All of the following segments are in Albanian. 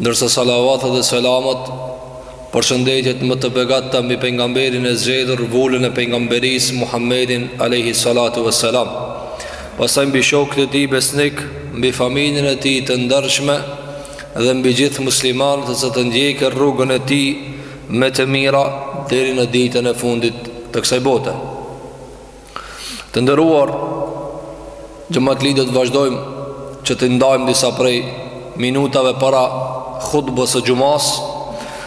Ndërsa salavatët dhe selamat, përshëndetjet më të begatta mbi pejgamberin e zgjedhur, vulën e pejgamberisë Muhammedin alayhi salatu wassalam. Pastaj mbi shokët e tij besnik, mbi familjen e tij të ndershme dhe mbi gjithë muslimanët që e ndjekin rrugën e tij me të mira deri në ditën e fundit të kësaj bote. Të nderuar xhematli do të vazhdojmë që t'i ndajmë disa prej minutave para hutbës së xhumas,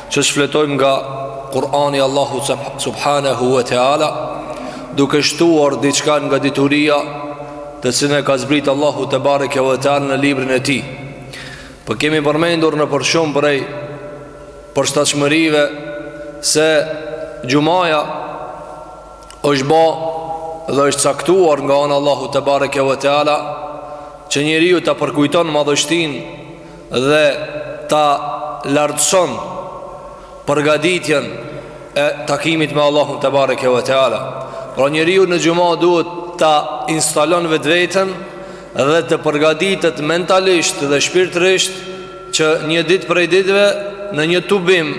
që të shfletojmë nga Kur'ani i Allahut subhanahu wa taala, duke shtuar diçka nga dituria të cilën e ka zbrit Allahu tebareke ve teala në librin e tij. Po kemi përmendur nëpër shumë prej përshtatshmërive se xhumaja Është ba dhe është caktuar nga ana e Allahut tebareke ve teala Që njeriu ta përkujton madhështinë dhe ta lartëson Përgaditjen e takimit me Allahun tebareke ve teala Pra njeriu në xhuma duhet ta instalon vetveten Dhe të përgaditet mentalisht dhe shpirtërisht Që një ditë prej ditëve në një tubim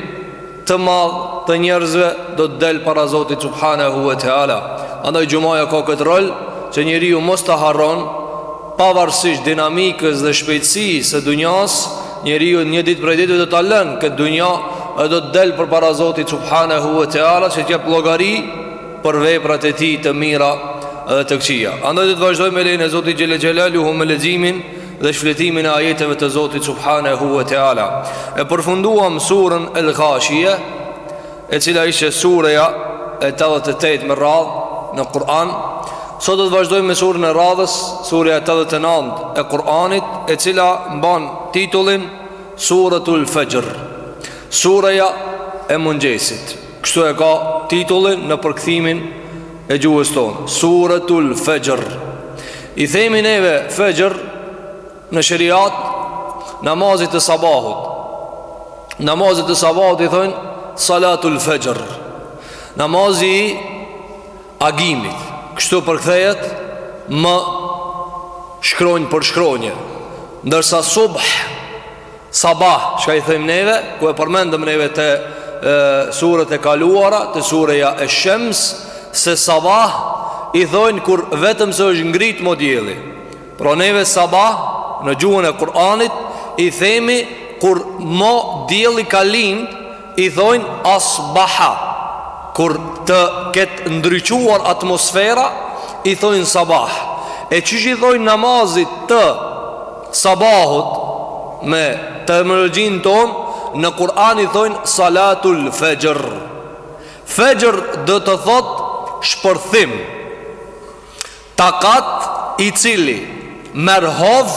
të madh të njerëzve do të del para Zotit subhanehu ve teala. Andaj xhumaja ka këtë rol që njeriu mos ta harron pavarësisht dinamikës dhe shpejtësisë së dunjas, njeriu një ditë prej ditëve do ta lënë këtë dunja dhe do të del përpara Zotit subhanehu ve teala që të jap llogari për veprat e tij të mira dhe të këqija. Andaj do të vazhdojmë me lejen e Zotit xhelle xhelaluhu me leximin dhe shfletimin e ajeteve të Zotit Subhanehu ve Teala E përfunduam surën El Ghashie e cila ishe sureja e 88 me radhë në Kur'an Sot do të vazhdojmë me surën e radhës, sureja e 89 e Kur'anit e cila mban titullin Suretul Fexhr, sureja e mëngjesit Kështu e ka titullin në përkthimin e gjuhës tonë, Suretul Fexhr. I themi neve Fexhr në sheriat namazit të sabahut. Namazit të sabahut i thonë Salatul Fexhr. Namazi i agimit. Kështu përkthehet më shkronjë për shkronjë. Ndërsa subh Sabah, çka i themi neve, kur e përmendëm neve te e, suret e kaluara, te sureja e shems, se sabah i thojnë kur vetëm se është ngrit mo dielli. Pra neve sabah, në gjuhën e Kur'anit, i themi kur mo dielli ka lind, I thojnë asbaha Kur të ketë ndriçuar atmosfera I thojnë sabah E qysh i thojnë namazit të sabahut Me terminologjinë tonë Në Kur'an i thojnë salatul fexhr Fexhr do të thotë shpërthim Takat i cili merr hov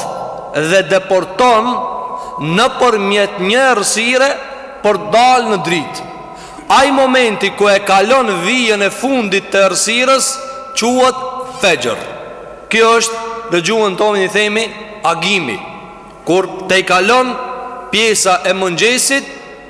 dhe depërton nëpërmjet një errësire për të dalë në dritë. Ai momenti ku e kalon vijën e fundit të errësirës quhet fexhr. Kjo është në gjuhën tonë i themi agimi, kur tejkalon pjesa e mëngjesit,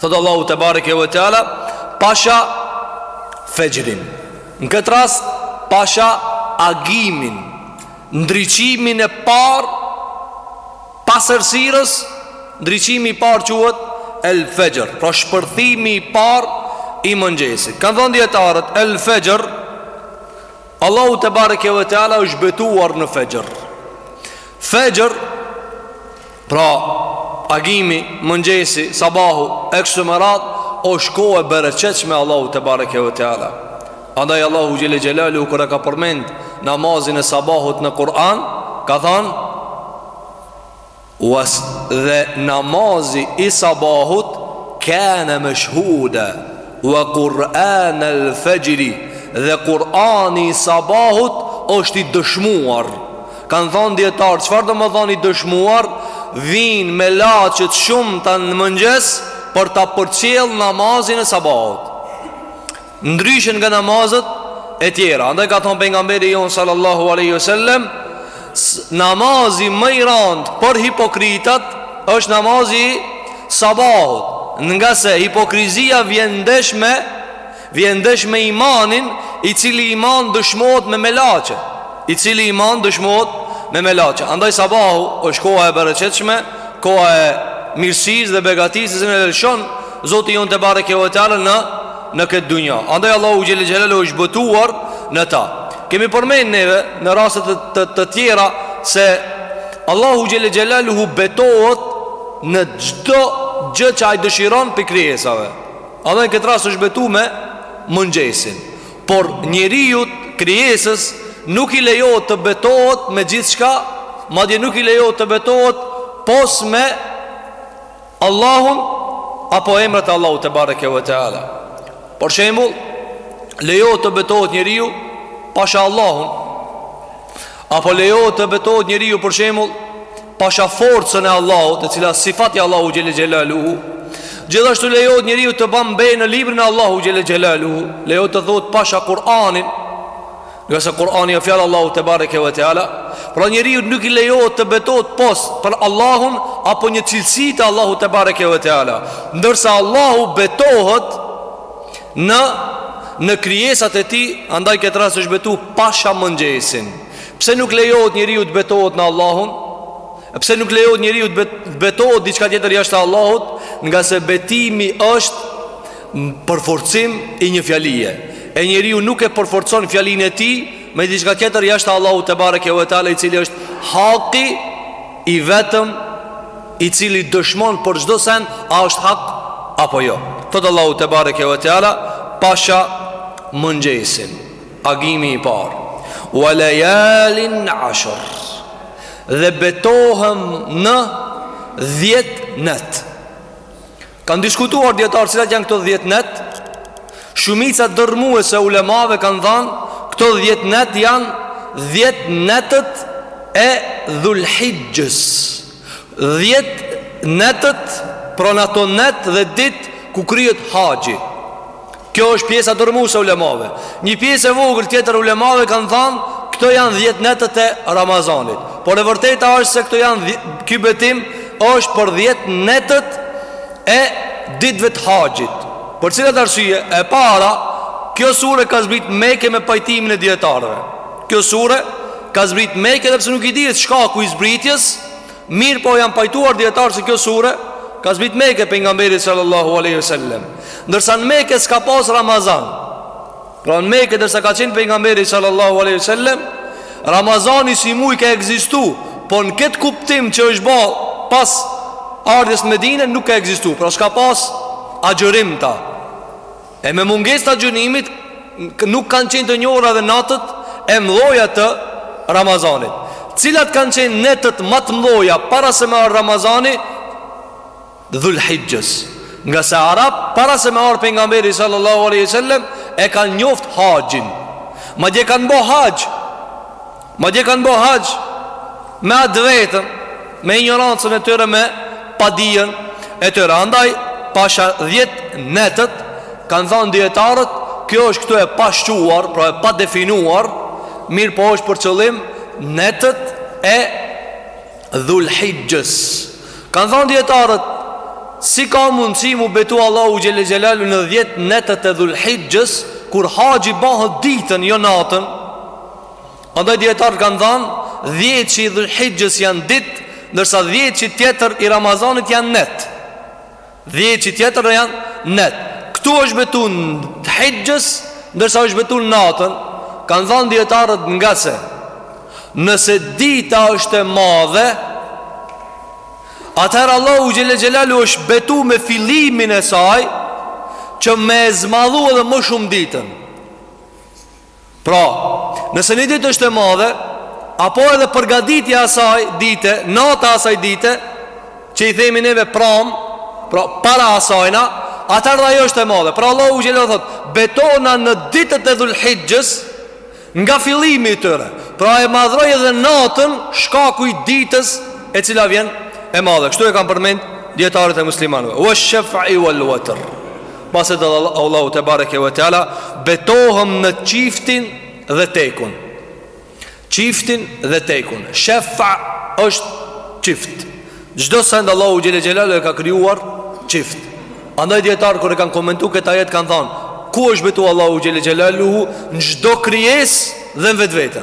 Thotë Allahu te bareke ve teala, pasha fexhrin. Në këtë rast pasha agimin, ndriçimin e parë pas errësirës, ndriçimi i parë quhet el fexhr, pra shpërthimi i parë i mëngjesit. Kanë thënë dijetarët el fexhr Allahu te bareke ve teala është betuar në fexhr. Fexhr Pra, agimi, mëngjesi, sabahu, e kështu me radhë, është kohë e bereqetshme Allahu te bareke ve teala. Andaj Allahu xhele xhelaluhu kur e ka përmend namazin e sabahut në Kur'an, ka thënë was dhe namazi i sabahut kane meshhuda Wa Quran al fexhri dhe Kurani i sabahut është i dëshmuar Kanë thonë dijetarët Çfarë domethënë i dëshmuar Vijnë melaqet shumëta në mëngjes Për ta përcjellë namazin e sabahut Ndryshe nga namazet e tjera Andaj ka thonë pejgamberi jonë Sallallahu aleyhi ve sallem Namazi më i rëndë për hipokritët është namazi i sabahut, ngase hipokrizia vjen ndesh me vjen ndesh me imanin, i cili iman dëshmohet me melaqe, i cili iman dëshmohet me melaqe. Andaj sabahu është koha e bereqetshme, koha e mirësisë dhe begatisë, të cilën e lëshon Zoti jonë te bareke ve teala në në këtë dunja. Andaj Allahu xhele xhelaluhu është betuar në ta. Kemi përmend neve në raste të, të, të tjera se Allahu xhele xhelaluhu betohet në çdo gjë që ai dëshiron prej krijesave. Andaj në këtë rast është betu me mëngjesin. Por njeriut krijesës nuk i lejohet të betohet me gjithçka, madje nuk i lejohet të betohet pos me Allahun apo emrat e Allahut tebareke ve teala. Për shembull, lejohet të betohet njeriu pasha Allahun. Apo lejohet të betohet njeriu për shembull pasha forcën e Allahut, e cila sifat i Allahu xhel xelaluhu. Gjithashtu lejohet njeriu të bën be në librin e Allahu xhel xelaluhu. Lejohet të thotë pasha Kur'anin. Ngase Kur'ani a fjalë Allahu tebareke ve teala Pra njeriut nuk i lejohet të betohet pos Për Allahun apo një cilësi të Allahu tebareke ve teala Ndërsa Allahu betohet në, në krijesat e tij Andaj këtë rast është betu pasha mëngjesin Pse nuk lejohet njeriut betohet në Allahun Pse nuk lejohet njeriut betohet diçka tjetër jashtë Allahut Ngase betimi është përforcim i një fjalie e njeriu nuk e përforcon fjalinë e tij me diçka tjetër jashtë Allahu tebareke ve teala i cili është haki i vetëm i cili dëshmon për çdo sen a është hak apo jo thotë Allahu tebareke ve teala pasha mëngjesin agimi i parë ue lejalin ashr dhe betohem në dhjetë net Kanë diskutuar dijetarë cilat janë këto dhjetë net Shumica dërrmuese ulemave kanë thanë Këto dhjetë net janë dhjetë netët e dhulhixhës Dhjetë netët pra n'ato net dhe ditë ku kryhet haxhi Kjo është pjesa dërrmuese e ulemave. Një pjesë e vogël tjetër ulemave kanë thanë, këto janë 10 netët e Ramazanit. Por e vërteta është se këto janë ky betim është për 10 netët e ditëve të haxhit. Për cilat arsye? E para, kjo sure ka zbrit Meke me pajtimin e dijetarëve. Kjo sure ka zbrit Meke edhe pse nuk i dihet shkaku i zbritjes, Mirëpo janë pajtuar dijetarë se kjo sure ka zbrit Meke pejgamberit sallallahu alaihi wasallam, ndërsa në Meke s'ka pas Ramazan. Pra në Meke derisa ka qenë pejgamberi sallallahu alaihi wasallam, Ramazani si muaj ka ekzistu, po në këtë kuptim që është ba pas ardhjes në Medine nuk ka ekzistu. Pra s'ka pas agjërim ta. E me mungesë të agjërimit nuk kanë qenë të njohura dhe netët e mdhoja të Ramazanit. Cilat kanë qenë netët ma të mdhoja para se me ardhë Ramazani? Dhul-Hixhës. Ngase arabët para se me ardhë pejgamberi sallallahu alaihi wasallam e kanë njoftë haxhin. Madje kanë bo haxh. Madje kanë bo haxh me atë vetëm, me injorancën e tyre, me padijen e tyre. Andaj, pasha dhjetë netët, kanë thanë dijetarët, kjo është këtu e pashquar, pra e padefinuar, mirëpo është për qëllim netët e dhulhixhes. Kanë thanë dijetarët, si ka mundësi m'u betu Allahu Xhele Xhelalu në dhjetë netët e dhulhixhes, kur haxhi bahet ditën, jo natën, Andaj dijetarët kanë thanë, dhjetshi i Dhul-Hixhës janë ditë, ndërsa dhjetshi tjetër i Ramazanit janë net. Dhjetshi tjetër janë net. Këtu është betu në Hixhës, ndërsa është betu natën, kanë thanë dijetarët ngase nëse dita është e madhe, Atëherë Allahu Xhele Xhelalu është betu me fillimin e saj Që me e zmadhu edhe më shumë ditën Pra, nëse një ditë është e madhe, apo edhe përgatitja asaj dite, nata asaj dite, që i themi neve pram, pra para asajna, atëherë edhe ajo është e madhe. Pra Allahu xhele thot, betohna në ditët e dhulhixhes, nga fillimi i tyre. Pra e madhëroj edhe natën, shkaku i ditës e cila vjen e madhe. Kështu e kanë përmend dijetarët e muslimanëve. Uesh shef'i uel uetër. Pasi dhe Allahu te bareke ve teala betohem në çiftin dhe tekun. Çiftin dhe tekun. Shefa është çift. Çdo send Allahu xhele xhelalu e ka krijuar çift. Andaj dijetarët kur e kanë komentu këtë ajet kanë thanë, ku është betu Allahu xhele xhelalu në çdo krijesë dhe në vetvete.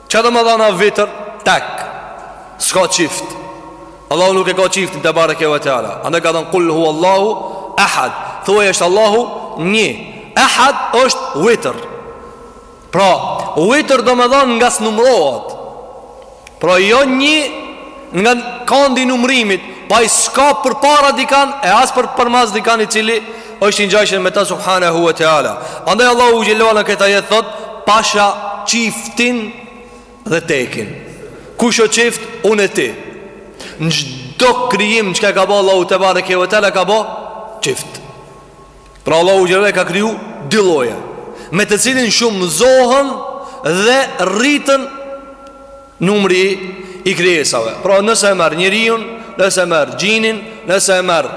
Ça domethanë vitër tek S'ka çift Allahu nuk e ka çiftin te bareke ve teala Andaj ka thanë kul hu Allahu Ehad Thuaj është Allahu një Ehad është vitër Pra vitër domethanë nga s'numrohet Pra jo një Nga kandi i numërimit, pa i s'ka përpara dikan e as për përmas dikan i cili është i ngjashëm me ta subhanahu wa taala. Andaj Allahu xhelalu në këtë ajet thot, pasha çiftin dhe tekin. Kush është çift? Unë e ti. Në çdo krijim çka ka bo Allahu te bareke ve teala ka bo çift. Pra Allahu xhelalu ka kriju dy lloje, me të cilin shumëzohen dhe rriten Numri i krijesave. Pra nëse e merr njeriun, nëse e merr xhinin, nëse e merr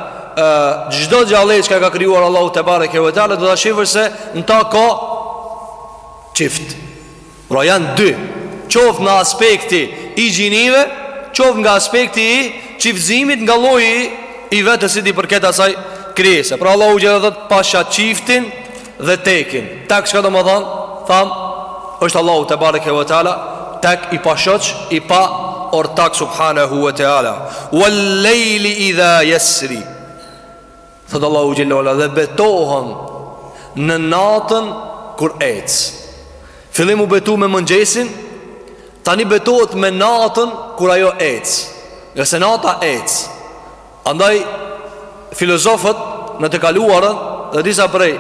çdo gjallë çka e ka krijuar Allahu te bareke ve teala do ta shihësh se në ta ka çift. Pra janë dy, qoftë nga aspekti i gjinive, qoftë nga aspekti i çiftëzimit nga lloji i vet që i përket asaj krijese. Pra Allahu xhele thot pasha çiftin dhe tekin Tek çka domethanë Tham është Allahu tebareke ve teala Tek i pashoq I pa ortak subhanehu ve teala Wel lejli idha jesri Thotë Allahu xhelle ve ala Dhe betohem Në natën Kur ec Filim u betu me mëngjesin Tani betohet me natën Kur ajo ec Pse nata ec Andaj filozofët në të kaluarën dhe disa prej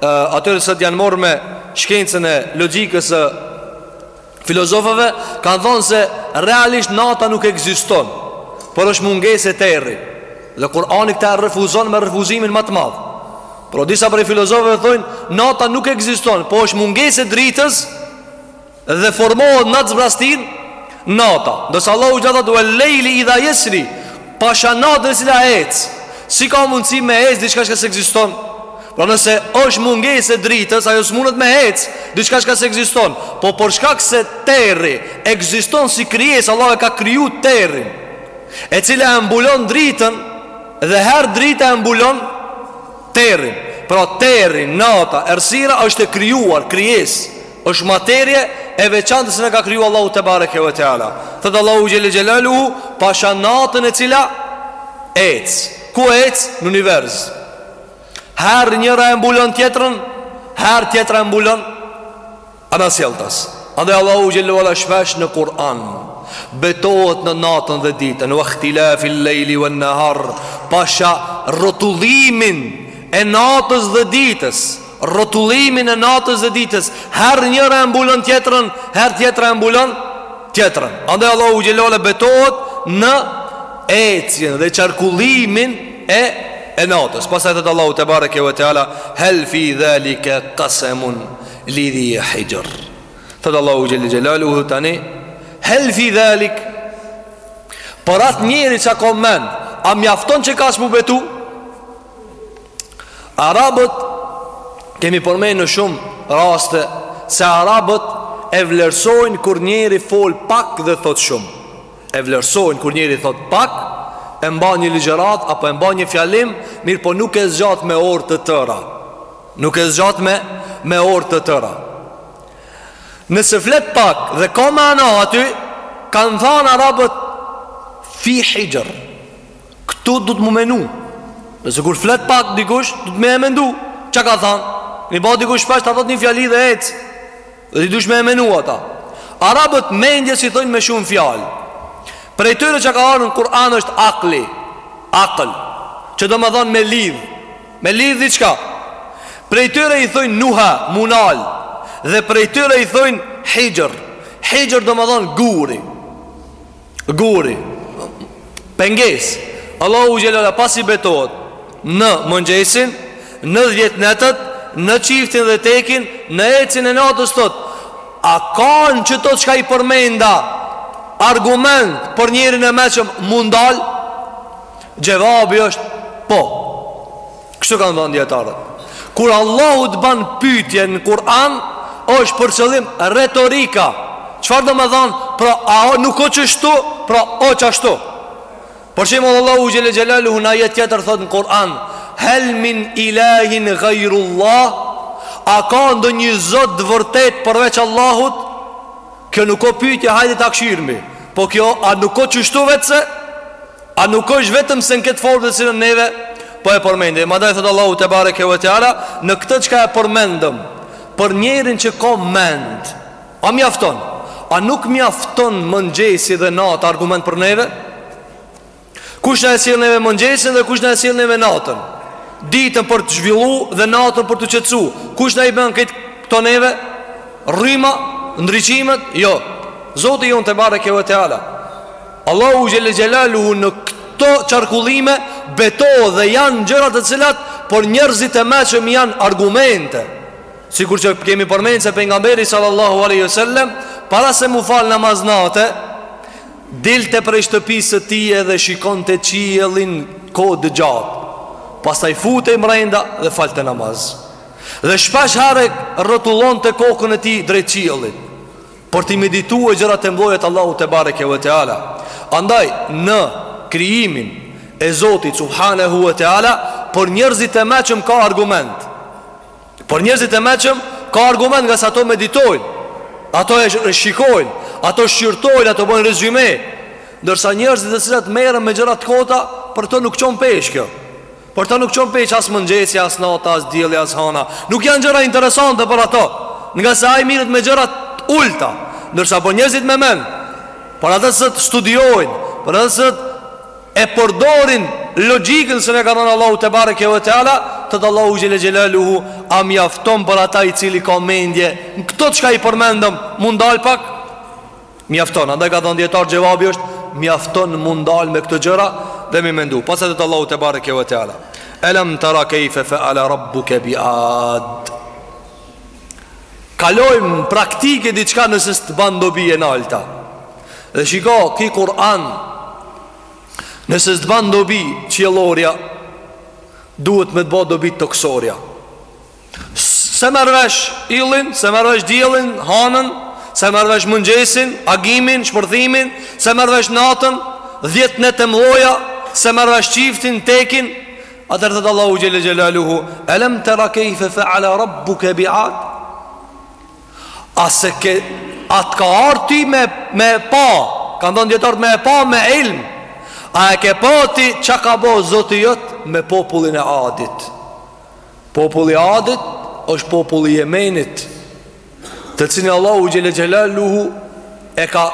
atyre që janë marrë me shkencën e logjikës së filozofëve kanë thënë se realisht nata nuk ekziston, por është mungesë e terri. Dhe Kur'ani këtë e refuzon me refuzimin më të madh. Por disa prej filozofëve thonë nata nuk ekziston, por është mungesë e dritës Dhe formohet në atë zbrazti Nata Ndërsa Allahu xhelle tha ue lejli idha jesri Pasha natën e cila ec Si ka mundësi me ec Diçka çka s'ekziston Pra po nëse është mungesë e dritës Ajo s'mundet me ec Diçka çka s'ekziston Po për shkak se terri Ekziston si krijesë Allahu e ka kriju terrin E cila e mbulon dritën Dhe herë drita e mbulon Terrin Pra terri, nata, errësira është e krijuar Krijesë është materie e veçantë që e ka kriju Allahu tebareke ve teala Thotë Allahu xhele xhelaluhu Pasha natën e cila Ec Ku ec në univers Herë njëra e mbulon tjetrën Herë tjetra e mbulon Anasjelltas Andaj Allahu xhele ve ala shpesh në Kur'an Betohet në natën dhe ditën Ve ihtilafil lejli ven nehar Pasha rrotullimin E natës dhe ditës Rrotullimin e natës dhe ditës, herë njëra e mbulon tjetrën, herë tjetra e mbulon tjetrën. Andaj Allahu xhele ve ala betohet në ecjen dhe qarkullimin e e natës. Pastaj thotë Allahu tebareke ve teala hel fi dhalike kasemun lidhi hixhr. Thotë Allahu xhele xhelaluhu tani hel fi dhalik Për atë njeri që ka mend A mjafton që kësaj m'u betu Arabët kemi përmend në shumë raste se Arabët e vlerësojnë kur njeri fol pak dhe thotë shumë. E vlerësojnë kur njeri thotë pak, e mba një ligjëratë apo e mba një fjalim, mirëpo nuk e zgjat me orë të tëra. Nuk e zgjat me, me orë të tëra. Nëse flet pak dhe ka mana aty, kanë thanë Arabët fi hixhër. Këtu duhet m'u menu se kur flet pak dikush Duhet me e mendu Çka ka than Mi ba dikush shpesh ta thot një fjali dhe ec Dhe ti dush me e menu ata Arabët mendjes i thojnë me shumë fjal Prej tyre që ka ardh në Kur'an është akli Akl Që domethonë me lidh Me lidh diçka Prej tyre i thojnë nuha M'u nal Dhe prej tyre i thojnë hixhër Hixhër domethonë guri Guri Pengesë Allahu xhelle pasi betohet Në mëngjesin Në dhjetë netët Në çiftin dhe tekin Në ecjen e natës thotë A ka në këto çka i përmenda Argument për njerin e meçëm M'u ndal Xhevabi është Po Kështu kanë thënë dietarët. Kur Allahu të ban pyetje në Kur'an, është për qëllim retorika. Çfarë domethonë? Pra, a nuk o qështu? Pra, o qashtu. Për shembull Allahu xhelle xhelaluhu n'ajet tjetër thot në Kur'an, hel min ilahin ghayrullah? A ka ndonjë zot të vërtet përveç Allahut? Kjo nuk o pyetje, hajde ta kqyrmi. Po kjo a nuk o qështu vetëm se? A nuk është vetëm se në këtë formë të cilën neve po e përmendmi. Madje thot Allahu tebareke ve teala në këtë çka e përmendëm për njerin që ka mend. A mjafton? A nuk mjafton mëngjesi dhe nata argument për neve? Kush na e sjell neve mëngjesin dhe kush na e sjell neve natën? Ditën për të zhvillu dhe natën për t'u qetësu. Kush na i bën këtë këto neve? Rryma, ndriçimet? Jo. Zoti jonë tebareke ve teala. Allahu xhelle xhelaluhu në këto qarkullime betohet dhe janë gjëra të cilat për njerëzit e meçëm janë argumente. Sikur që kemi përmendur se pejgamberi sallallahu alaihi wasallam para se m'u fal namaz nate dilte prej shtëpisë së tij edhe shikonte qiellin kohë të gjatë. Pastaj futej brenda dhe falte namaz. Dhe shpeshherë rrotullonte kokën e tij drejt qiellit. Për t'i meditu gjërat e mdhoja të Allahut tebareke ve teala Andaj në krijimin e Zotit Subhanehu ve teala Për njerëzit e meçëm ka argument Për njerëzit e meçëm ka argument ngase ato meditojnë Ato e shikojnë Ato shqyrtojnë, ato bojnë rezume Ndërsa njerëzit të cilët merren me gjëra t'kota Për to nuk çon peshë kjo Për ta nuk çon peshë as mëngjesi, as nata, as dielli, as hana Nuk janë gjëra interesante për ato Ngase ai mirret me gjëra t'ulta Ndërsa për njerëzit me men Për ata t'cilët studiojnë Për ata t'cilët e përdorin Logikën t'cilën e ka dhënë Allahu tebareke ve teala Thotë Allahu xhelle xhelaluhu A mjafton për ata i cili ka mendje Në këto çka i përmendëm M'u ndal pak Mjafton, andaj kanë thonë dijetarët xhevabi është Mjafton me u ndal me këto gjëra dhe me mendu Pastaj thotë Allahu tebareke ve teala Elem tera kejfe feale rabbuke bi Ad Kalojmë në praktike diçka nëse s'të ban dobi e nalta Dhe shiko, ky Kur'an Nëse s'të ban dobi qiellorja Duhet me të bo dobi toksorja S'e merr vesh yllin, s'e merr vesh diellin, hanën, s'e merr vesh mëngjesin, agimin, shpërthimin, s'e merr vesh natën, 10 net e mdhaja, s'e merr vesh çiftin, tekin. Atëherë thot Allahu xhelle xhelaluhu, "Alam tara kayfa fa'ala rabbuka bi'ad?" A s'e ke, a t'ka ardh ty me e pa, kanë thonë dijetarët me e pa me ilm. A e ke pa ti çka ka bo Zoti jot me popullin e Adit? Populli i Adit është populli i Jemenit, të cilin Allahu xhelle xhelaluhu e ka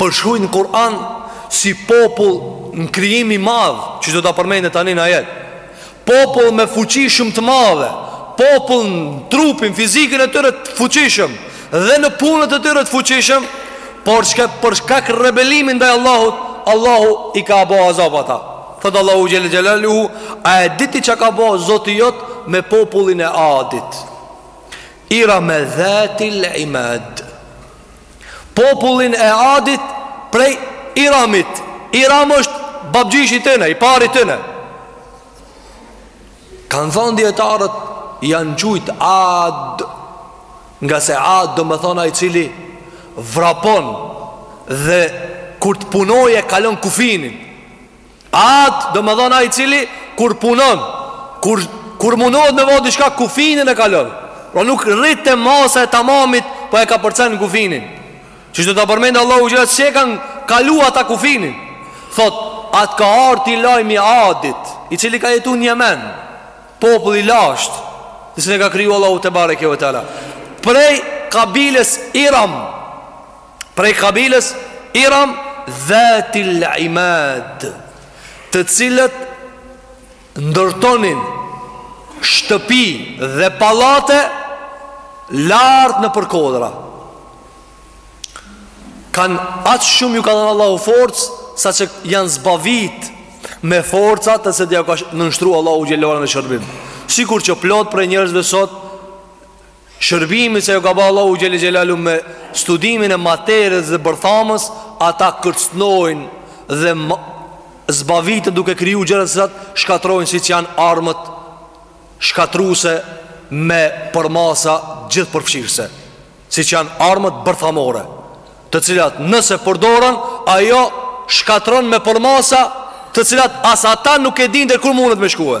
përshkru në Kur'an si popull në krijim i madh, që do ta përmendë tani në ajet. Popull me fuqi shumë të madhe, popull në trupin, fizikën e tyre të fuqishëm dhe në punët e tyre të fuqishëm, por çka për shkak rebelimit ndaj Allahut, Allahu i ka bo azab ata. Thotë Allahu xhelle xhelaluhu, A e di ti çka ka bo Zoti jot me popullin e Adit? Irame dhatil imad. Popullin e Adit prej Iramit. Iram është babgjyshi i tyne, i pari i tyne. Kanë thonë dijetarët, janë quajt Ad, ngase Ad domethonë ai i cili vrapon dhe kur të punojë e kalon kufinin. Ad, domethonë ai i cili, kur punon, kur, kur munohet me bo diçka kufinin e kalon. Pra nuk rri te masa e tamamit, po e kapërcen kufinin. Siç do ta përmendë Allahu xhelle, që e kanë kalu ata kufinin. Thot, a t'ka ardh ty lajmi i Adit, i cili ka jetu n'Jemen, popull i lasht, nëse ne ka kriju Allahu tebareke ve teala. Prej kabiles Iram, prej kabilës Iram Dhatil Imad, të cilët ndërtonin shtëpi dhe pallate lart nëpër kodra. Kan aq shumë ju ka dhënë Allahu forcë sa që janë zbavit me forca të cilat jua ka nënshtru Allahu xhelaluhu në shërbim. Sikur që plot prej njerëzve sot Shërbimi që ju ka ba Allahu xhele xhelaluhu me studimin e materies dhe bërthamës Ata kërcnojnë dhe zbaviten duke kriju gjëra të cilat Shkatrojnë siç janë armët shkatruse me përmasa gjithëpërfshirëse Siç janë armët bërthamore Të cilat nëse përdoren ajo shkatron me përmasa të cilat as ata nuk e dinë deri ku mundet me shkue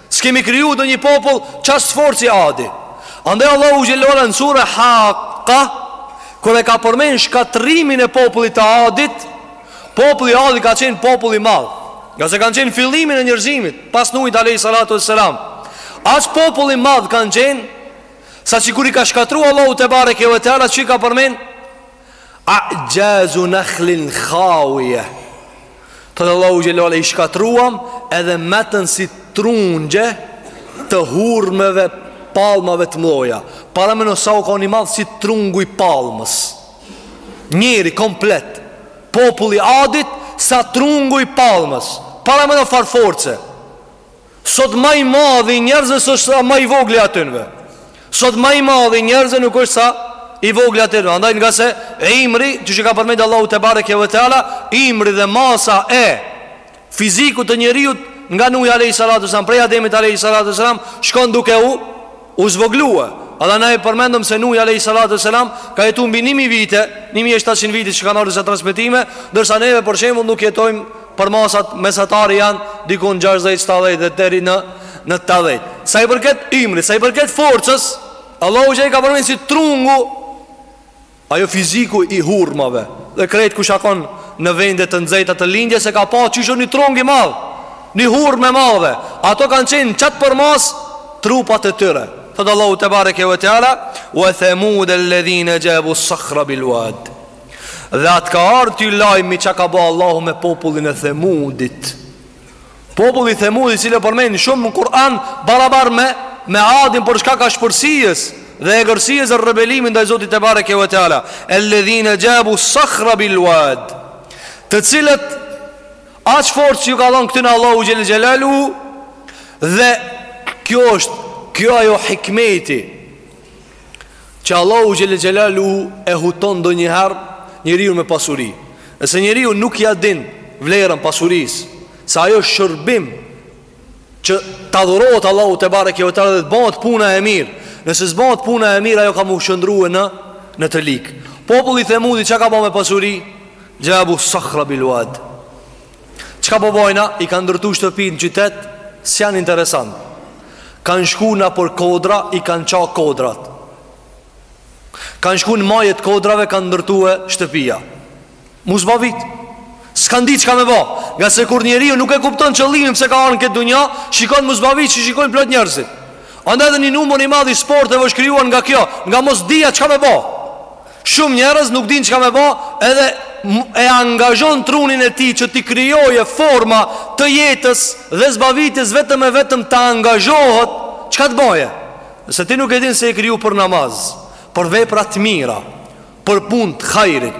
S'kemi kriju ndonjë popull qasi force si Adi Andaj Allahu xhele xhelaluhu në sure El Hakka Kur e ka përmen shkatrimin e popullit të Adit Populli Adi ka qenë popull i madh Ngase kanë qenë fillimin e njerëzimit Pas Nuhit alejhi salatu ves selam Aq popull i madh kanë qenë Saqë kur i ka shkatru Allahu tebareke ve teala që i ka përmen A'jazu nakhlin khawiya. Thot Allahu xhelale i shkatruam edhe metën si trungje të hurmeve palmave të mëdha. Parameno sa u kan i madh si trungu i palmës. Njeri komplet populli i Adit sa trungu i palmës. Parameno çfarë force. Sot ma i madhi i njerëzve s'është sa ma i vogli i atynve Sot ma i madhi i njerëzve nuk është sa i vogli i atynve Andaj ngase ymri, qysh e ka përmend Allahu tebareke ve teala Ymri dhe masa e fizikut të njeriut nga Nuhi alejhi salatu ves selam Prej Ademit alejhi salatu ves selam, shkon duke u U zvogëlua, edhe na e përmendëm se Nuhi alejhi salatu ves selam ka jetu mbi një mijë vite, një mijë e shtatëqind vite që kanë ardh disa transmetime, ndërsa neve për shembull nuk jetojmë përmasat mesatare janë diku në gjashtëdhjetë, shtatëdhjetë dhe deri në në tetëdhjetë. Sa i përket ymrit, sa i përket forcës, Allahu që i ka përmendur si trungu Ajo fiziku i hurmave dhe krejt kush a kon në vende të nxehta të lindjes e ka pa qysh është një trung i madh, një hurmë e madhe. Ato kanë qenë në qat përmasë trupat e tyre. Thot Allahu tebareke ve teala, "Wa thamud alladhina jabu as-sakhra bil wad." Dhe a të ka ardh ty lajmi çka ka ba Allahu me popullin e Themudit. Populli i Themudit i cili u përmend shumë në Kur'an barabar me me Adin për shkak t'ashpërsijës dhe egërsijës dhe rebelimin ndaj Zotit tebareke ve teala. Alladhina jabu sakhra bil wad. Të cilët aq forcë ju ka dhon këtyne Allahu xhele xhelaluhu dhe kjo është kjo ajo hikmeti Që Allahu xhele xhelaluhu e huton ndonjëherë njeriun me pasuri Nëse njeriu nuk ia din vlerën pasurisë Se ajo shërbim që të adhurohet Allahu tebareke ve teala dhe të bëhet puna e mirë Nëse s'bëhet puna e mirë ajo ka m'u shndërrue në, në të ligë Populli i Themudit çka ka ba me pasuri? Xhabu sakhra bil uad Çka po bojnë, i kanë ndërtu shtëpi në qytet, s'janë interesant. Kanë shku nëpër kodra, i kanë ça kodrat. Kanë shku në maje t'kodrave, kanë ndërtue shtëpia. M'u zbavit, s'kanë di çka me ba. Ngase kur njeriu nuk e kupton qëllimin pse ka ardh n'këtë dunja, shikon m'u zbavit qysh shikojnë plot njerëzit. Andaj dhe një numër i madh i sporteve është krijuar nga kjo, nga mosdija çka me ba. Shumë njerëz nuk dinë çka me ba, edhe e angazhon trunin e tij që t'i krijojë forma të jetës dhe zbavitjes vetëm e vetëm të angazhohet, çka të bajë? Se ti nuk e din se je kriju për namaz, për vepra të mira, për punë të hajrit,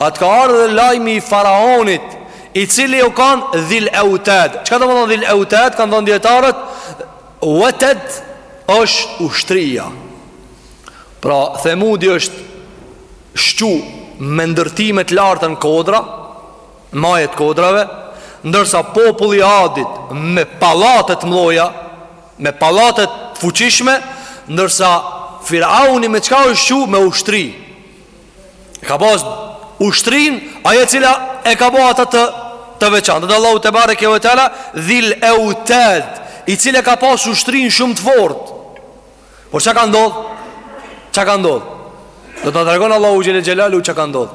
A të ka ardhur lajmi i faraonit, i cili u kanë dhil eutad? Çka domethënë dhil eutad? Kanë thënë dijetarët, ueted është ushtria. Pra, Themudi është shqu me ndërtime të larta në kodra, maje t'kodrave, ndërsa populli i Adit me pallate t'mdhoja, me pallate t'fuqishme, ndërsa firauni me çka është shqu me ushtri. Ka pas ushtrinë Ajo cila e ka bo atë të, të veçantë te Allahu tebareke ue teala Dhil euted I cili e ka pas ushtrinë shumë të fortë Por çka ka ndodh? Çka ka ndodh? Do ta tregon Allahu xhelle xhelaluhu çka ka ndodh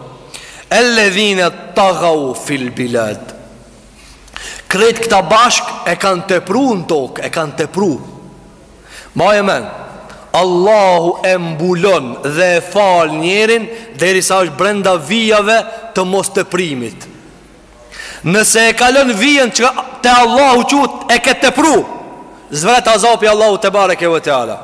Elledhine tagau fil bilad Krejt këta bashkë e kanë tepru në tokë E kanë tepru Maje men, Allahu e mbulon dhe e fal njerin derisa është brenda vijave të mosteprimit. Nëse e kalon vijën që te Allahu quhet e ke tepru, zbret azapi i Allahut tebareke ve teala.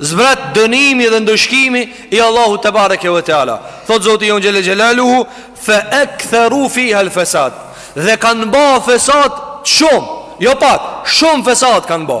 Zbret dënimi dhe ndëshkimi i Allahut tebareke ve teala. Thotë Zoti jonë Xhelle Xhelaluhu, fa aktharu fiha al fasad. Dhe kanë ba fesad shumë, jo pak, shumë fesad kanë ba.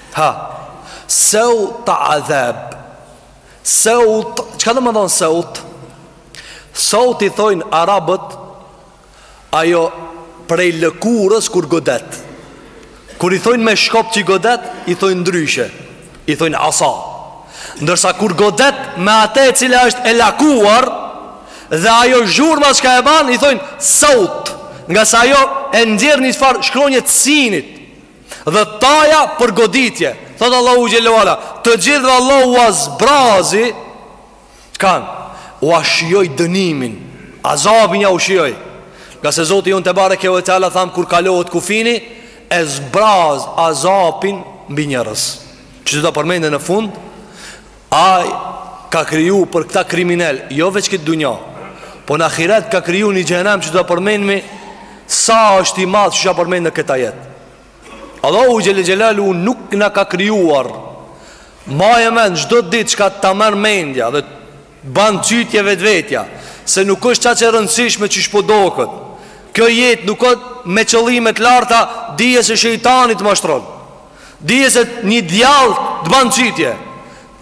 Ha, seuta adhab. Seut, çka domethënë seut? Seut i thojnë arabët ajo prej lëkurës kur godet. Kur i thojnë me shkop që godet, i thojnë ndryshe. I thojnë asa. Ndërsa kur godet me atë e cila është e lakuar dhe ajo zhurma çka e ban, i thojnë seut. Ngase ajo e nxjerr një farë shkronje të sinit. Dhe t'ajo për goditje Thotë Allahu Xhelle ue ala Të gjithëve Allahu ua zbrazi Çka Ua shijoi dënimin Azabin jau shijoi Ngase Zoti jonë tebareke ue teala Thamë kur kalohet kufiri E zbraz azabin Mbi njerëz Që do ta përmendë në fund Ai ka kriju për këta kriminelë Jo veç këtë dunja Po në ahiret ka kriju një xhehenem që ta përmenmi Sa është i madh që është përmen në këta ajete Allahu xhelle xhelaluhu nuk na ka krijuar Maje men çdo ditë çka ta merr mendja dhe Ban cytje vetvetja Se nuk është qaq e rëndësishme qysh po doket Kjo jetë nuk është me qëllime t'larta Dije se shejtani t'mashtron Dije se një djall të ban cytje.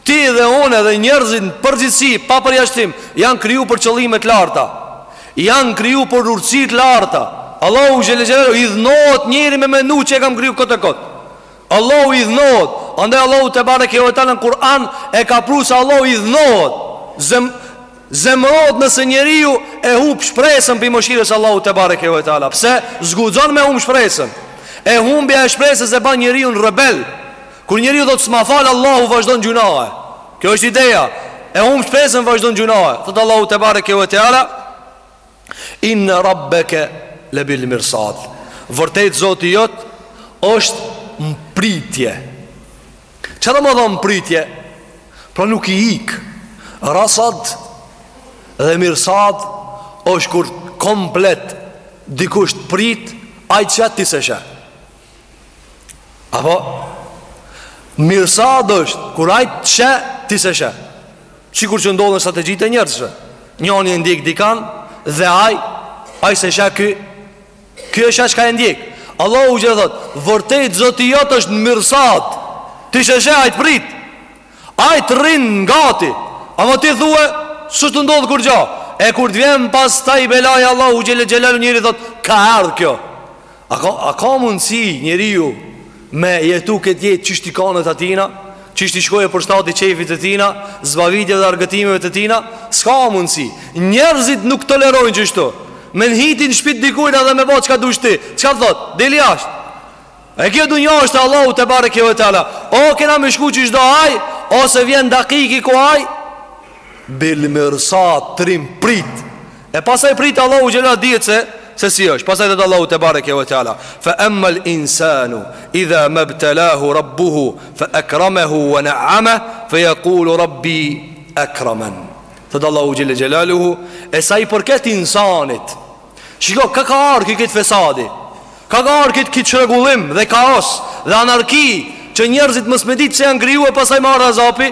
Ti dhe unë dhe njerëzit në përgjithësi pa përjashtim janë kriju për qëllime të larta. Janë kriju për urtësi të larta. Allahu xhelle xhelaluhu idhnohet njeri me mendu që e kam kriju kot e kot. Allahu idhnohet. Andaj Allahu tebareke ve teala në Kur'an e ka pru se Allahu idhnohet. Zem Zemërohet nëse njeriu e humb shpresën prej mëshirës së Allahut tebareke ve teala. Pse s'guxon me humb shpresën? E humbja e shpresës e ban njeriu rebel. Kur njeriu thotë s'ma fal Allahu vazhdon gjunahe. Kjo është ideja. E humb shpresën vazhdon gjunahe. Thot Allahu tebareke ve teala. Inna rabbeke lebil mirsad Vërtet zoti jot është më pritje Çka domethan më pritje Pra nuk i ik Rasad dhe mirsad është kur komplet Dikush të prit Ai të sheh ti s'e sheh Apo mirsad është Kur ai të sheh, ti s'e sheh Sikur që ndodh n'strategjitë e njerëzve Njani e ndjek dikan Dhe ai Ai s'e sheh ky Ky e sheh çka e ndjek Allahu xhelle thot Vërtet Zoti jot është në mirsad Ti s'e sheh ai të prit Ai të rrin ngati Ama ti thue S'është tu ndodh kurgjo E kur të vjen pastaj belaja Allahu xhelle xhelaluhu njeri thot Ka ardhë kjo A ka, a ka mundësi njeriu me jetu këtë jetë qysh t'i kanet atina, qysh t'i shkojë për shtati qejfit të tina, zbavitjeve dhe argëtimeve të tina, s'ka mundësi. Njerëzit nuk tolerojnë qështu. Me në hitin shpit dikujna dhe me ba qka du shti, qka thot, deli ashtë. E kjo dunja është e Allahut tebareke ve teala. O, kena me shku qysh do ai, ose vjen dakiki ku ai, bil mirsad t'rrin prit, E pastaj prit Allahu xhelle dihet se se si është. Pastaj thot Allahu tebareke ve teala, fa amma al insanu idha mabtalahu rabbuhu fa akramahu wa na'ama fa yaqulu rabbi akraman. Thot Allahu xhelle xhelaluhu, e sa i përket insanit. Shiko, ka ka ardhur këtë fesadi. Ka ka ardhur këtë këtë çrregullim dhe kaos dhe anarki që njerëzit mos me ditë pse janë kriju e pastaj marr azapi.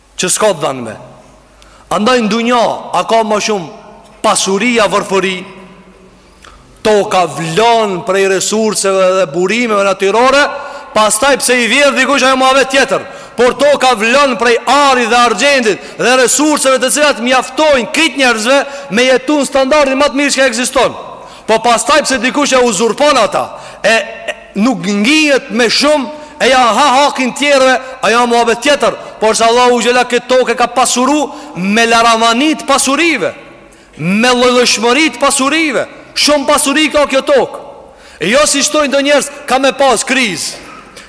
Që s'ka të dhanme Andaj n'dunja A ka ma shumë pasuri a vorfëri Toka vlon prej resurseve dhe burimeve natyrore Pastaj pse i vjedh dikush ajo muhabet tjetër Por toka vlon prej arit dhe argjendit Dhe resurseve të cilat mjaftojnë krejt njerëzve Me jetu në standardin ma të mirë çka ekziston Po pastaj pse dikush e uzurpon ata E Nuk ngihet me shumë E ja ha hakin tjerëve Ajo muhabet tjetër Por se Allahu xhelle këtë tokë e ka pasuru Me laramani të pasurive Me llojllojshmëri të pasurive Shumë pasuri ka kjo tokë E jo siç thojnë do njerëz Ka me pas kriz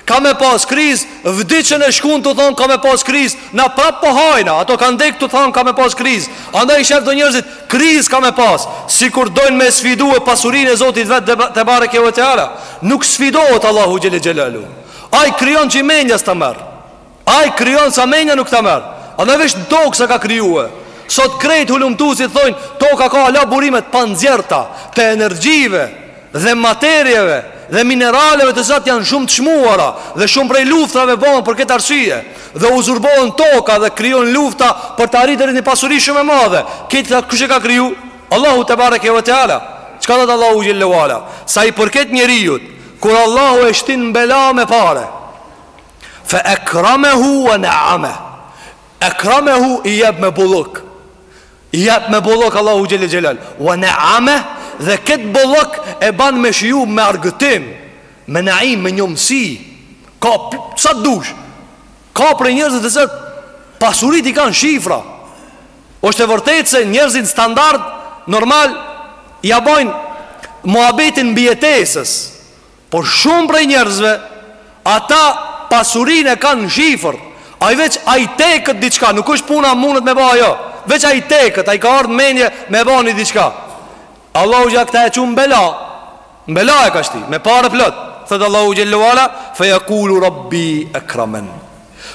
Ka me pas kriz Vdiqën e shkun tu thanë ka me pas kriz Na prap po hajna Ato kanë dek tu thanë ka me pas kriz Andaj i shef do njerëzit Krizë ka me pas, sikur dojnë me sfidue pasurinë e Zotit vetë tebareke ve teala. Nuk sfidohet Allahu xhelle xhelalu. Ai krijon që menja s'ta merr. Ai krijon sa menja nuk ta merr. Edhe veç në tokë sa ka krijue. Sot krejt hulumtusit thonë, toka ka hala burime të panxjerrta, të energjive. dhe materieve dhe mineraleve të cilat janë shumë të çmuara dhe shumë prej luftrave bëhen për këtë arsye dhe uzurpohen toka dhe krijon lufta për të arritur një pasuri shumë e madhe. Këtë kush e ka kriju? Allahu tebareke ve teala. Çka thotë Allahu xhelle ve ala? Sa i përket njeriut, kur Allahu e shtin n'bela me pare. Fa akramehu wa na'ama. Akramehu i jep me bulluk. Jep me bollok Allahu xhel xhelal. Wa na'ame dhe kët bollok e ban me shiju me argëtim, me naim, me njomësi. Ka sa t'dush. Ka prej njerëzve të cilët pasuritë i kanë shifra. Është e vërtetë se njerëzit standard normal ja bojnë muhabetin mbijetesës. Por shumë prej njerëzve, ata pasurinë e kanë në shifër. Ai veç a i teket diçka, nuk është puna mundet me ba a jo. Veç a i teket, a i ka ardhur në mendje me ba një diçka. Allahu xhelle këta e qun bela. N'bela e ka shti, me pare plot. Thot Allahu xhelle ve ala, fa yaqulu rabbi akraman.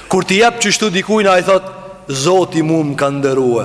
Kur t'i jap qështu dikujt, ai thot, Zoti mu më ka nderue.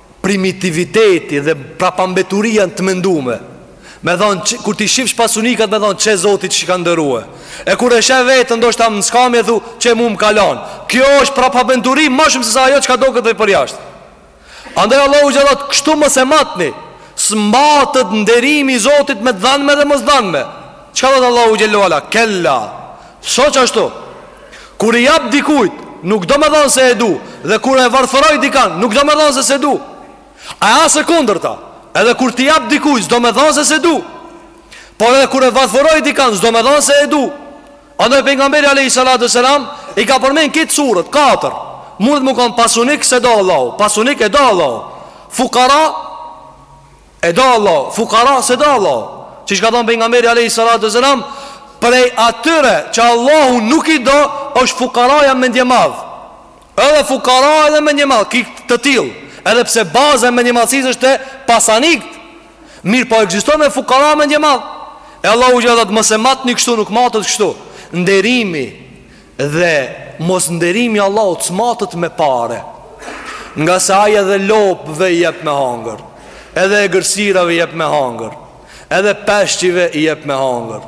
Primitiviteti dhe prapambeturia në të mendume Me thanë, kur t'i shifsh pasunikat me thanë qe Zoti ç'i ka nderue E kur e sheh veten ndoshta në skamje thu qe mu më ka lanë Kjo është prapambeturi ma shumë se sa ajo çka doket përjashtë Andaj Allahu xhelle kështu mos e matni S'matet nderimi i Zotit me dhanme dhe mosdhanme Çka thotë Allahu xhelle ve ala? Kella S'o qashtu Kur i jap dikujt, nuk domethon se e du, dhe kur e varfëroj dikan, nuk domethon se s'e du. E as e kundërta, edhe kur t'i jap dikujt, s'domethon se s'e du. Por edhe kur e varfëroj dikan, s'domethon se e du. Andaj pejgamberi alayhi salatu selam i ka përmend këto suret katër. Mundet me kon pasunik s'e do Allahu, pasunik e do Allahu. Fukara E do Allahu, fukara s'e do Allahu. Siç ka thënë pejgamberi alayhi salatu wasalam, prej atyre që Allahu nuk i do, është fukaraja mendjemadh. Edhe fukara edhe mendjemadh, ki të tillë. Edhe pse baza e mendjemadhësisë është te pasanikët. Mirëpo ekziston edhe fukara mendjemadh. E Allahu xh tha mos e matni kështu nuk matet kështu. Nderimi Dhe mosnderimi i Allahut s'matet me pare Ngase ai edhe lopëve i jep me hangër Edhe egërsirave i jep me hangër Edhe peshqive i jep me hangër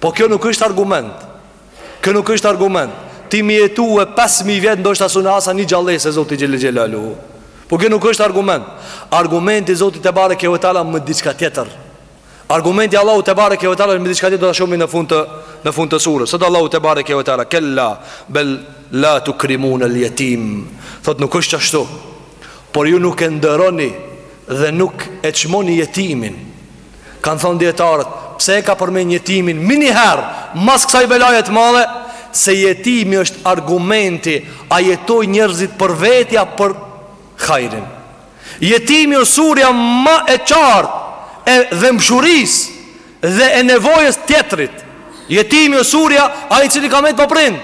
Po kjo nuk është argument Kjo nuk është argument Ti me jetu edhe 5.000 vjet Ndoshta s'un e asa një gjallese Zotit xhele xhelaluhu Po kjo nuk është argument Argumenti i Zotit tebareke ve teala me diçka tjetër Argumenti i Allahut tebareke ve teala me diçka tjetër do ta shohim në fund të Në fund të surës Thotë Allahu tebareke ve teala Kella Bel La tukrimunel jetim Thot nuk është ashtu Por ju nuk e ndëroni Dhe nuk e çmoni jetimin Kanë thonë dijetarët Pse e ka përmen jetimin Meniherë Mas kësaj belaje të madhe Se jetimi është argumenti A jetojnë njerëzit për vete a për hajrin. Jetimi është surja ma e qartë e dhembshurisë dhe e nevojës së tjetrit. Jetimi është surja ai i cili ka met pa prind.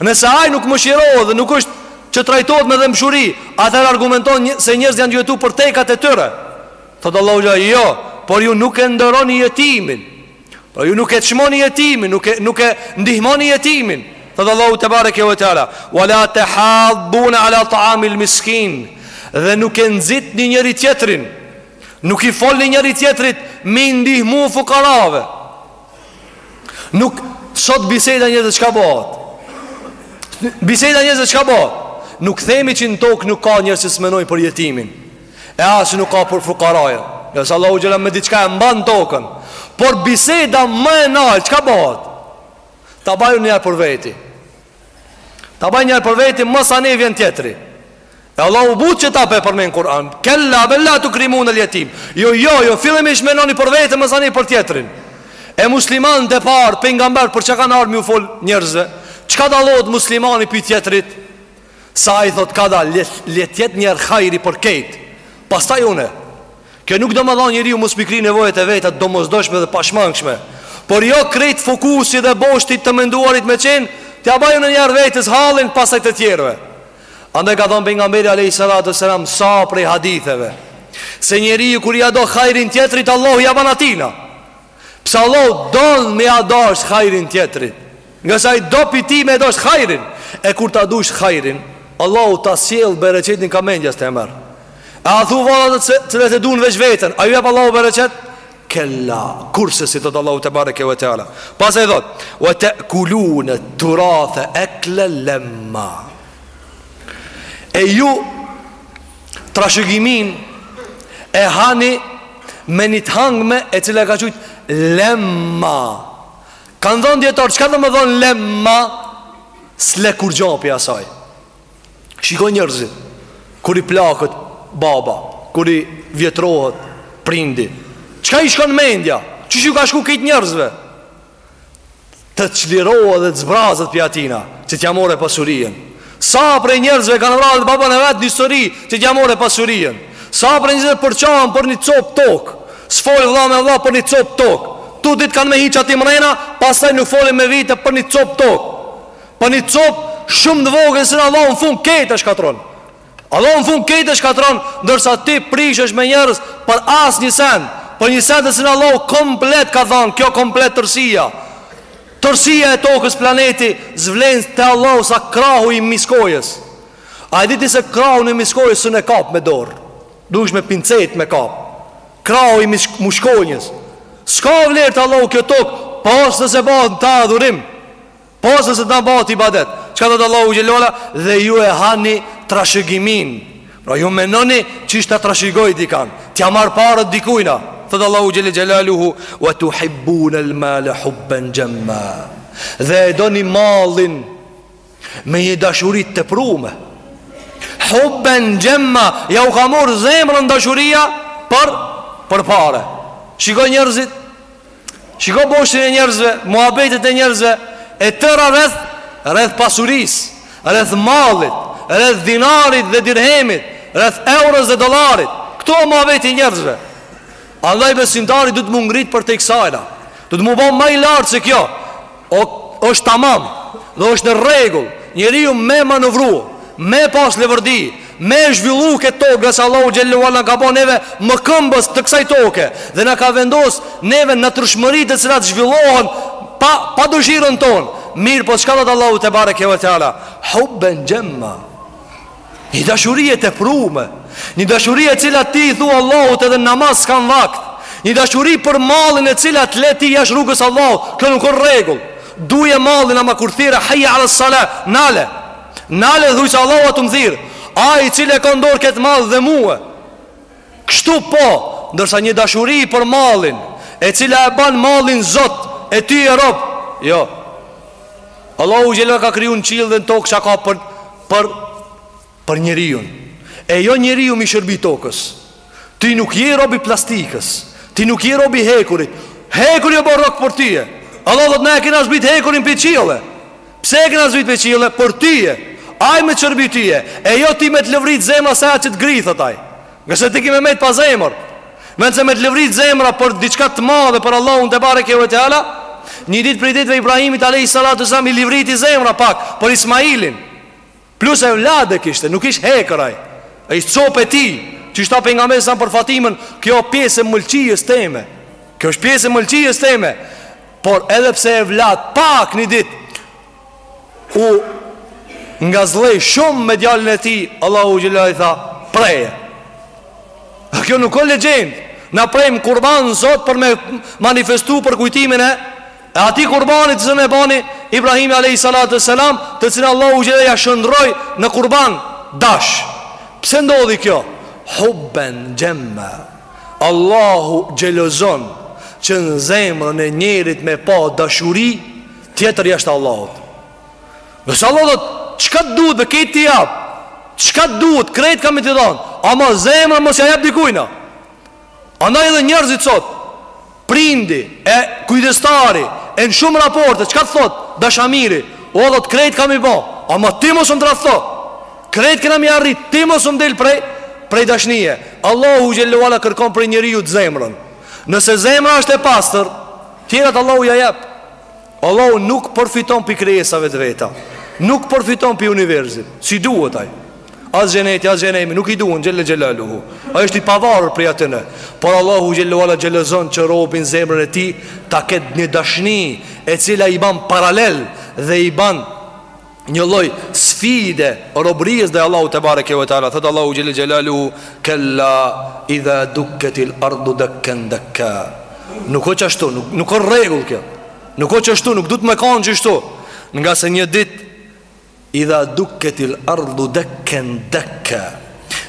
Nëse ai nuk mëshirohet dhe nuk është që trajtohet me dhembshuri, atëherë argumenton një, se njerëzit janë jetu për tekat e tyre. Thotë Allahu xha, jo, por ju nuk e ndëroni jetimin. Po ju nuk e çmoni jetimin, nuk e nuk e ndihmoni jetimin. Thot Allahu te bareke ve teala, "Wa la tahaddun ala ta'am al-miskin." Dhe nuk e nxitni njëri tjetrin. Nuk i folni njëri tjetrit me ndihmu fukarave. Nuk sot biseda njerëz çka bëhet. Biseda njerëz çka bëhet. Nuk themi që në tokë nuk ka njerëz që smenojnë për jetimin. E as nuk ka për fukaranë Ngase Allahu xh me diçka e mban tokën Por biseda ma e naltë Çka bëhet? Ta baju njerë për veti Ta baj njëherë për veti Masanej vjen tjetri E Allahu bash qeta po e përmen Kur'an Kella bel la tukrimunel jetim Jo, jo, jo, fillimisht menoni për veti Masanej për tjetrin E muslimanët e parë, pejgamber për çka kanë ardh m'ju fol njerëzve Çka dallohet muslimani prej tjetrit? Se ai thot kadal le të jet njëher hajri për kejt. Pastaj une. Kjo nuk do me thanë njeriu mos mi kri nevojet e veta të domosdoshme dhe pashmangshme. Por jo krejt fokusi dhe boshti i të menduarit me qen tja baj une njëher vetes hallin pastaj të tjerëve. Andaj ka thënë pejgamberi alejhi salatu ue selam sa prej haditheve se njeriu kur ia do hajrin tjetrit Allahu ia ban atina. Pse Allahu don me ja dash hajrin tjetrit? Ngase ai do pi ti me dash hajrin. E kur ta dush hajrin, Allahu ta sjell bereqetin ka mendja s'ta merr. E a thu vallë ata të cilët e duan veç veten, a ju jep Allahu bereqet? Kella, kurrsesi thot Allahu tebareke ve teala. Pastaj thot: "Wa ta'kulun at-turatha akla lamma." E ju trashëgimin e hani me një të hangme e cila e ka qujt lemma. Kanë thonë dijetarë, çka do me thonë lemma? S'le kurgjo pi asaj. Shiko njerëzit, kur i plaket baba, kur i vjetrohet prindi, çka i shkon mendja? Qysh ju ka shku kejt njerëzve? Të çlirohet dhe të zbrazet pi atina Që t'ja marrë pasurinë Sa prej njerëzve kanë vrarë dhe babën e vet në histori Që t'ja marrë pasurinë Sa prej njerëzve përçahen për një copë tokë S'fol vlla me vlla për një copë tokë Tu ditë kanë me hi qaty mrena Pastaj nuk folin me vite për një copë tokë Për një copë shumë të vogël të cilën Allahu n fun kejt e shkatrron Allahu në fund kejt e shkatrron Ndërsa ti prishesh me njerëz Për asnjë sen Për një sen të cilin Allahu komplet ka dhanë Kjo komplet tërsia Tërsia e tokës planeti S'vlen te Allahu sa krahu i miskojës A e diti se krahun e miskojës S'un e kap me dorë Dush me pincetë me kap Krahu i mushkonjës S'ka vlerë te Allahu kjo tokë Pos nëse bëhet në ta adhurim Pos nëse në ta bëhet ibadet. Çka thot Allahu xhelle ve ala dhe ju e hani trashëgimin. Pra ju menoni qysh ta trashëgoj dikan, t'ja marr paret dikujna. Thot Allahu xhelle xhelaluhu wa tuhibbun al mal hubban jamma. Dhe e doni mallin me një dashuri të teprume. Hubban jamma, ja u ka marr zemrën dashuria për për pare. Shikoj njerëzit Shiko boshtin e njerëzve, muhabetet e njerëzve E tëra rreth, rreth pasurisë Rreth mallit, rreth dinarit dhe dirhemit Rreth euros dhe dollarit Këtu o muhabeti i njerëzve Andaj besimtari duhet m'u ngrit përtej ksajna Duhet m'u bo ma i lartë se kjo O është tamam dhe është në rregull, njeriu me manovru, me pas levërdi, me zhvillu këtë tokë, ngase Allahu xhelle ue ala ka ba neve mëkëmbës të kësaj toke dhe na ka vendos neve natyrshmëri të cilat zhvillohen pa pa dëshirën tonë. Mirë, po çka thotë Allahu tebareke ve teala? Hubben xhemma. Një dashuri e teprume, një dashuri e cila ti i thu Allahut edhe namaz s'kam vakt, një dashuri për mallin e cila të le ti jashtë rrugës Allahut, kjo nuk o n'rregull. Duje mallin ama kur thirret hajje ala salah, nale. Nale thuj se Allahu a tu m'thirr. Ai i cili e ka n'dorë këtë mall dhe mue. Kështu po, ndërsa një dashuri për mallin, e cila e ban mallin zot, e ty rob. Jo. Allahu xhelle ue ala ka kriju në qiell dhe në tokë çka ka për, për, për njeriun. E jo njeriu me i shërby tokës. Ti nuk je rob i plastikës. Ti nuk je rob i hekurit. Hekuri o bo rob për tyje. Allahu thotë na e kena zbrit hekurin pej qielle. Pse e kena zbrit pej qielle për tyje Ai me t'shërby tyje E jo ti me të lëvrit zemra sa ta gërrithët ai Ngase ti ki me met pa zemër Vend se me të lëvrit zemra për diçka të madhe për Allahun tebareke ve teala Një ditë prej ditve Ibrahimit alejhi salatu selam i lëvriti zemra pak për Ismailin Plus evlad e kishte, nuk ish hekër ai. Ai ish cop e tij. Qysh tha pejgamberi s.a. për Fatimën, kjo pjesë e mëlçisë teme. Kjo është pjesë e mëlçisë teme. Por edhe pse evlad pak një ditë u ngazëllej shumë me djalin e tij, Allahu xhelle i tha, preje. A kjo nuk o legjendë. Na prejm kurban sot për me manifestu për kujtimin e E atij kurbani të cilin e bani Ibrahimi alejhi salatu ve selam Të cilin Allahu xhelle ia shëndrroi në kurban Dash Pse ndodhi kjo? Hubben xhemma Allahu xhelozon Që në zemrën e njerit me pa dashuri Tjetër jashtë Allahut Se Allahu thotë Çka të duhet edhe krejt t'i jap Çka të duhet krejt kam me t'i dhanë Ama zemrën mos ja jep dikujna Andaj edhe njerëzit sot, prindi e kujdestari, e në shumë raporte, çka të thotë, dashamiri, o thotë krejt kam me i ba, ama ti mos më tradhto, krejt kena me i arrit, ti mos më del prej, prej dashnije. Allahu xhelle ue ala kërkon prej njeriut zemrën, nëse zemra ashtë e pastër, tjerat Allahu ja jep. Allahu nuk përfiton pi krijesave të veta. Nuk përfiton pi universit. S'i duhet ai. As xheneti, as xhehenemi nuk i duhen xhelle xhelaluhu. Ai është i pavarur prej atyne. Por Allahu xhelle ue ala xhelozon që robi n'zemrën e tij ta ketë një dashni e cila i ban paralel dhe i ban Një lloj sfide robërisë andaj Allahu tebareke ve teala thot Allahu xhele xhelaluhu kella idha dukkatil ardu dakkan dakka. Nuk është ashtu, nuk nuk o rregull kjo. Nuk o qashtu, nuk duhet me kanë qashtu. Ngase një ditë idha dukkatil ardu dakkan dakka.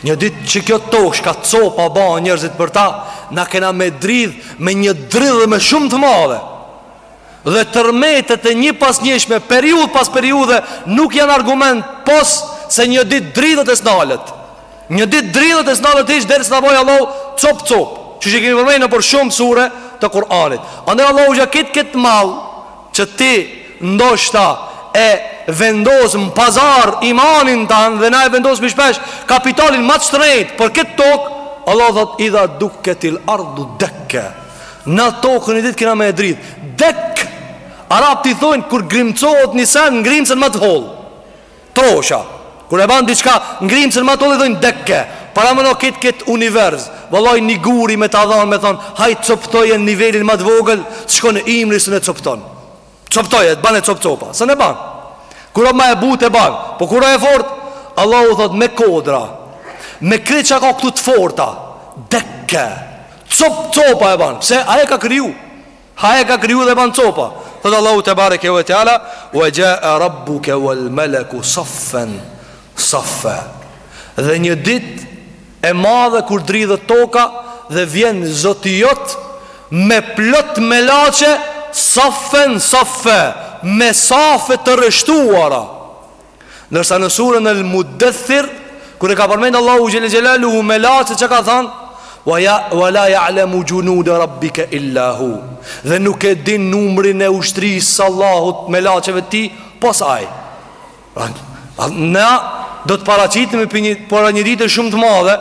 Një ditë që kjo tokë qi ka copa ban njerëzit për ta, na kena me e dridh me një dridhje shumë të madhe. dhe tërmetet e njëpasnjëshme, periudhë pas periudhe, nuk janë argument pos se një ditë dridhet e s'nalet. Një ditë dridhet e s'nalet hiç derisa e ban Allah copë copë, qi e kemi përmen nëpër shumë sure të Kur'anit. Andaj Allahu gja kët kët mall që ti ndoshta e vendos në pazar imanin tan dhe na e vendosmi shpesh kapitalin ma të shtrejtë për këtë tokë, Allahu thotë idha dukketil ardu dekke. Na tokën një ditë kena me e dridh Dek Arabët i thojnë kur grimcohet një sen N'grimcën ma të hollë Trosha Kur e ban diçka N'grimcën ma të hollë i thojnë dekke Parameno kët kët univers Vallahi një guri me ta dhanë me thanë Hajt coptoje n'nivelin ma të vogël T'shkon ymri s'e copton Coptoje, bane cop copa S'e ban Kur a ma e but e ban Po kur a e fort Allahu thot me kodra Me krejt çka ka këtu të forta Dekke Cop copa e ban Pse aj e ka kriju Aj e ka kriju dhe e ban copa Thot Allahu tebareke ve teala Ue xhae rabbuke uel meleku Saffen Saffe Dhe një dit E madhe kur dridhet toka dhe vjen Zoti jot me plot melaçe saffen saffe me safe të rreshtuara ndërsa në surën el muddethir kur e ka përmend Allahu xhele xhelaluhu melaçet çka ka thanë wa la ya'lamu junuda rabbika illa hu dhe nuk e din numrin e ushtrisë së Allahut melaçeve të tij pos ai Na do të paraqitemi për një, për një ditë shumë të madhe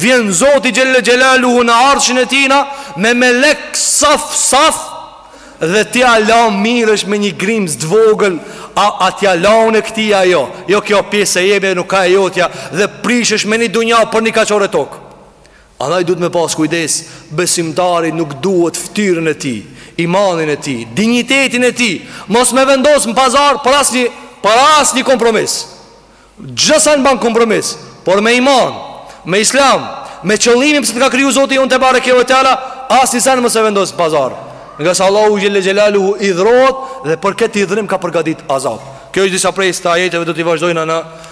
Vjen Zoti xhele xhelaluhu në Arshin e tina Me melek saf saf Dhe ti hala merresh me një grimcë të vogël A, a t'ia la unë e këti a jo Jo kjo pjesë e jemja nuk a e jotja Dhe prishesh me një dynja për një kaqore tokë Andaj duhet me pas kujdes, besimtari nuk duhet ftyrën e tij, imanin e tij, dinjitetin e tij, mos me e vendos në pazar për asnjë për asnjë kompromis. Çdo sen ban kompromis, por me iman, me islam, me qëllimin pse të ka kriju Zoti jonë tebareke ve teala, asnjë sen mos me e vendos në pazar. Ngase Allahu xhelle xhelaluhu idhnohet dhe për këtë idhnim ka përgatit azab. Kjo është disa prej ajeteve do t'i vazhdojmë na